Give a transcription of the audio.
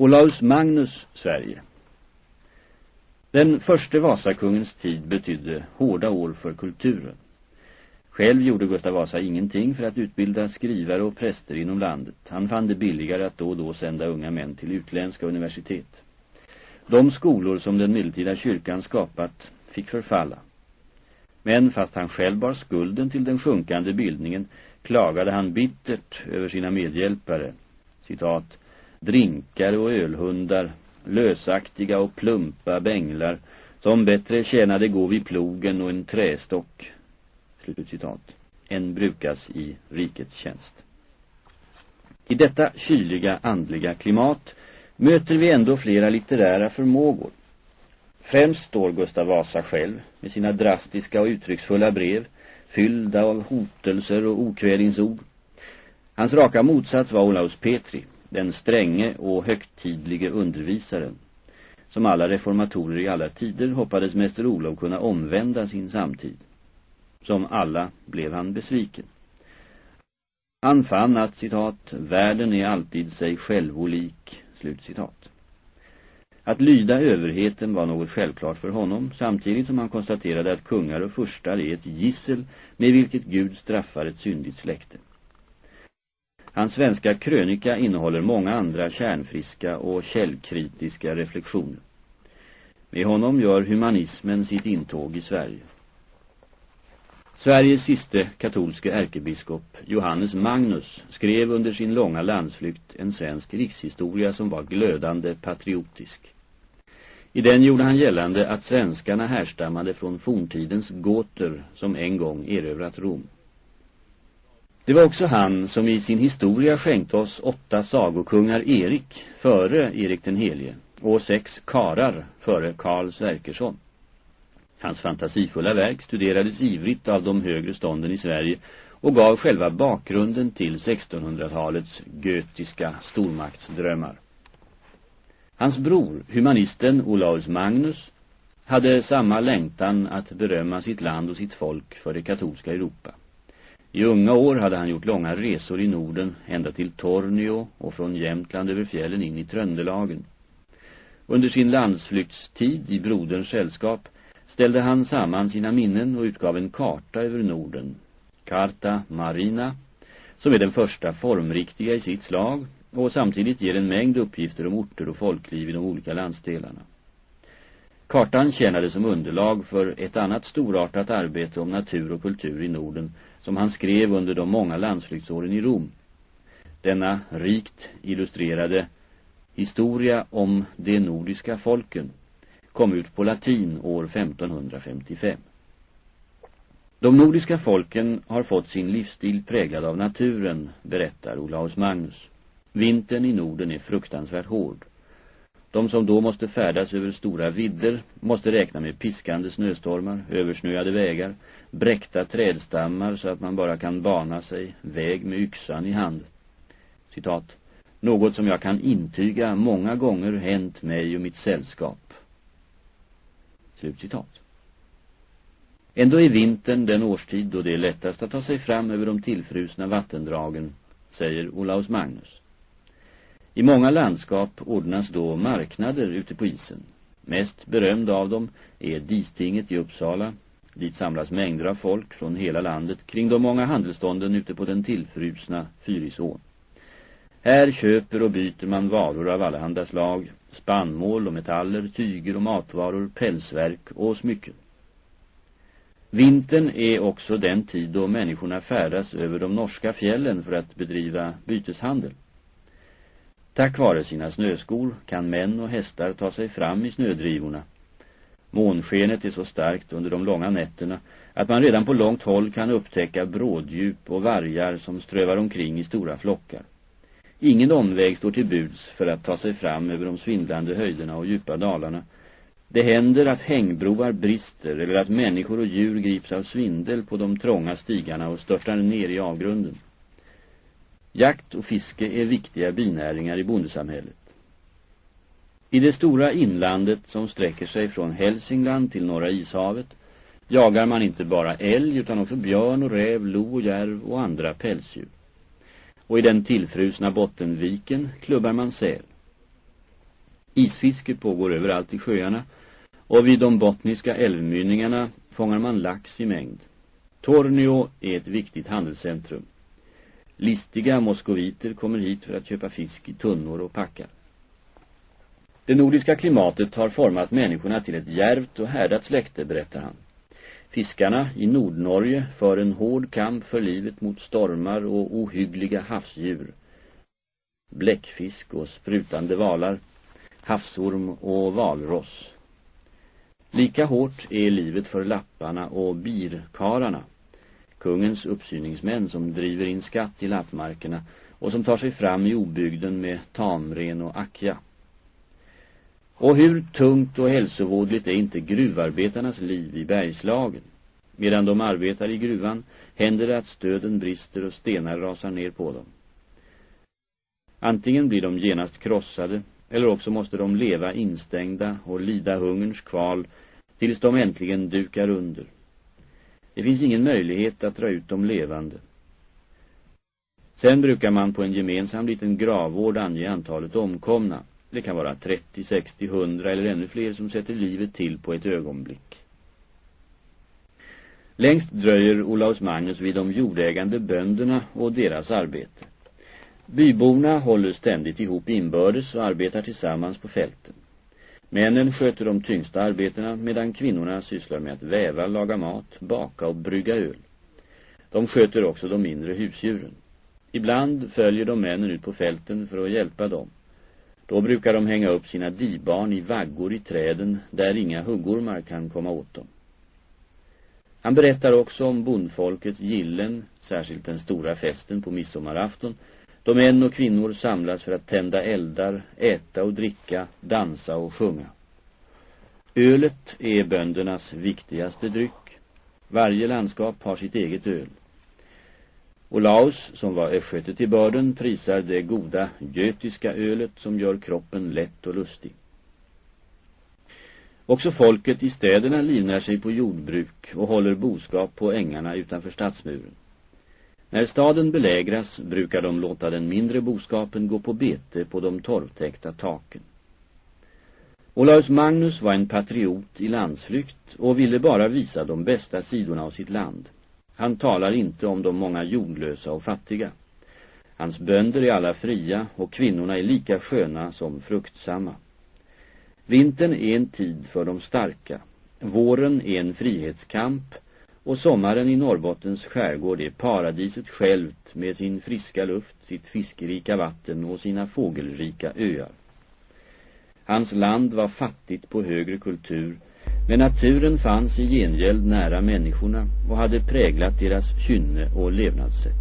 Olaus Magnus Sverige Den första Vasakungens tid betydde hårda år för kulturen. Själv gjorde Gustav Vasa ingenting för att utbilda skrivare och präster inom landet. Han fann det billigare att då och då sända unga män till utländska universitet. De skolor som den medeltida kyrkan skapat fick förfalla. Men fast han själv bar skulden till den sjunkande bildningen klagade han bittert över sina medhjälpare. Citat drinkare och ölhundar, lösaktiga och plumpa bänglar, som bättre tjänade gå vid plogen och en trästock, slutcitat, än brukas i rikets tjänst. I detta kyliga andliga klimat möter vi ändå flera litterära förmågor. Främst står Gustav Vasa själv med sina drastiska och uttrycksfulla brev, fyllda av hotelser och okvädingsord. Hans raka motsats var Olaus Petri, den stränge och högtidlige undervisaren. Som alla reformatorer i alla tider hoppades mäster Olof kunna omvända sin samtid. Som alla blev han besviken. Han fann att, citat, världen är alltid sig självolik, slutcitat. Att lyda överheten var något självklart för honom, samtidigt som han konstaterade att kungar och furstar är ett gissel med vilket Gud straffar ett syndigt släkte. Hans svenska krönika innehåller många andra kärnfriska och källkritiska reflektioner. Med honom gör humanismen sitt intåg i Sverige. Sveriges siste katolske ärkebiskop Johannes Magnus skrev under sin långa landsflykt en svensk rikshistoria som var glödande patriotisk. I den gjorde han gällande att svenskarna härstammade från forntidens gåter som en gång erövrat Rom. Det var också han som i sin historia skänkte oss åtta sagokungar Erik före Erik den helige och sex karar före Karl Sverkersson. Hans fantasifulla verk studerades ivrigt av de högre stånden i Sverige och gav själva bakgrunden till 1600-talets götiska stormaktsdrömmar. Hans bror, humanisten Olaus Magnus, hade samma längtan att berömma sitt land och sitt folk för det katolska Europa. I unga år hade han gjort långa resor i Norden, ända till Tornio och från Jämtland över fjällen in i Tröndelagen. Under sin landsflyktstid i broderns sällskap ställde han samman sina minnen och utgav en karta över Norden, Carta Marina, som är den första formriktiga i sitt slag och samtidigt ger en mängd uppgifter om orter och folkliv i de olika landsdelarna. Kartan tjänade som underlag för ett annat storartat arbete om natur och kultur i Norden som han skrev under de många landsflyktsåren i Rom. Denna rikt illustrerade Historia om de nordiska folken kom ut på latin år 1555. De nordiska folken har fått sin livsstil präglad av naturen, berättar Olaus Magnus. Vintern i Norden är fruktansvärt hård. De som då måste färdas över stora vidder måste räkna med piskande snöstormar, översnöade vägar, bräckta trädstammar så att man bara kan bana sig väg med yxan i hand. Citat. Något som jag kan intyga många gånger hänt mig och mitt sällskap. Slutcitat. Ändå är vintern den årstid då det är lättast att ta sig fram över de tillfrusna vattendragen, säger Olaus Magnus. I många landskap ordnas då marknader ute på isen. Mest berömd av dem är Distinget i Uppsala. Dit samlas mängder av folk från hela landet kring de många handelsstånden ute på den tillfrusna Fyrisån. Här köper och byter man varor av allehanda slag, spannmål och metaller, tyger och matvaror, pälsverk och smycken. Vintern är också den tid då människorna färdas över de norska fjällen för att bedriva byteshandel. Tack vare sina snöskor kan män och hästar ta sig fram i snödrivorna. Månskenet är så starkt under de långa nätterna att man redan på långt håll kan upptäcka bråddjup och vargar som strövar omkring i stora flockar. Ingen omväg står till buds för att ta sig fram över de svindlande höjderna och djupa dalarna. Det händer att hängbroar brister eller att människor och djur grips av svindel på de trånga stigarna och störtar ner i avgrunden. Jakt och fiske är viktiga binäringar i bondesamhället. I det stora inlandet som sträcker sig från Hälsingland till norra ishavet jagar man inte bara älg utan också björn och räv, lo och järv och andra pälsdjur. Och i den tillfrusna bottenviken klubbar man säl. Isfiske pågår överallt i sjöarna och vid de bottniska älvmynningarna fångar man lax i mängd. Tornio är ett viktigt handelscentrum. Listiga moskoviter kommer hit för att köpa fisk i tunnor och packar. Det nordiska klimatet har format människorna till ett järvt och härdat släkte, berättar han. Fiskarna i Nordnorge för en hård kamp för livet mot stormar och ohyggliga havsdjur. Bläckfisk och sprutande valar, havsorm och valross. Lika hårt är livet för lapparna och birkararna, kungens uppsyningsmän som driver in skatt i lappmarkerna och som tar sig fram i obygden med tamren och akja. Och hur tungt och hälsovådligt är inte gruvarbetarnas liv i Bergslagen? Medan de arbetar i gruvan händer det att stöden brister och stenar rasar ner på dem. Antingen blir de genast krossade eller också måste de leva instängda och lida hungerns kval tills de äntligen dukar under. Det finns ingen möjlighet att dra ut dem levande. Sen brukar man på en gemensam liten gravvård ange antalet omkomna. Det kan vara 30, 60, 100 eller ännu fler som sätter livet till på ett ögonblick. Längst dröjer Olaus Magnus vid de jordägande bönderna och deras arbete. Byborna håller ständigt ihop inbördes och arbetar tillsammans på fälten. Männen sköter de tyngsta arbetena medan kvinnorna sysslar med att väva, laga mat, baka och brygga öl. De sköter också de mindre husdjuren. Ibland följer de männen ut på fälten för att hjälpa dem. Då brukar de hänga upp sina dibarn i vaggor i träden där inga huggormar kan komma åt dem. Han berättar också om bondfolkets gillen, särskilt den stora festen på midsommarafton, då män och kvinnor samlas för att tända eldar, äta och dricka, dansa och sjunga. Ölet är böndernas viktigaste dryck. Varje landskap har sitt eget öl. Olaus, som var östgöte till börden, prisar det goda götiska ölet som gör kroppen lätt och lustig. Också folket i städerna livnär sig på jordbruk och håller boskap på ängarna utanför stadsmuren. När staden belägras brukar de låta den mindre boskapen gå på bete på de torvtäckta taken. Olaus Magnus var en patriot i landsflykt och ville bara visa de bästa sidorna av sitt land. Han talar inte om de många jordlösa och fattiga. Hans bönder är alla fria och kvinnorna är lika sköna som fruktsamma. Vintern är en tid för de starka. Våren är en frihetskamp och sommaren i Norrbottens skärgård är paradiset självt med sin friska luft, sitt fiskerika vatten och sina fågelrika öar. Hans land var fattigt på högre kultur, men naturen fanns i gengäld nära människorna och hade präglat deras kynne och levnadssätt.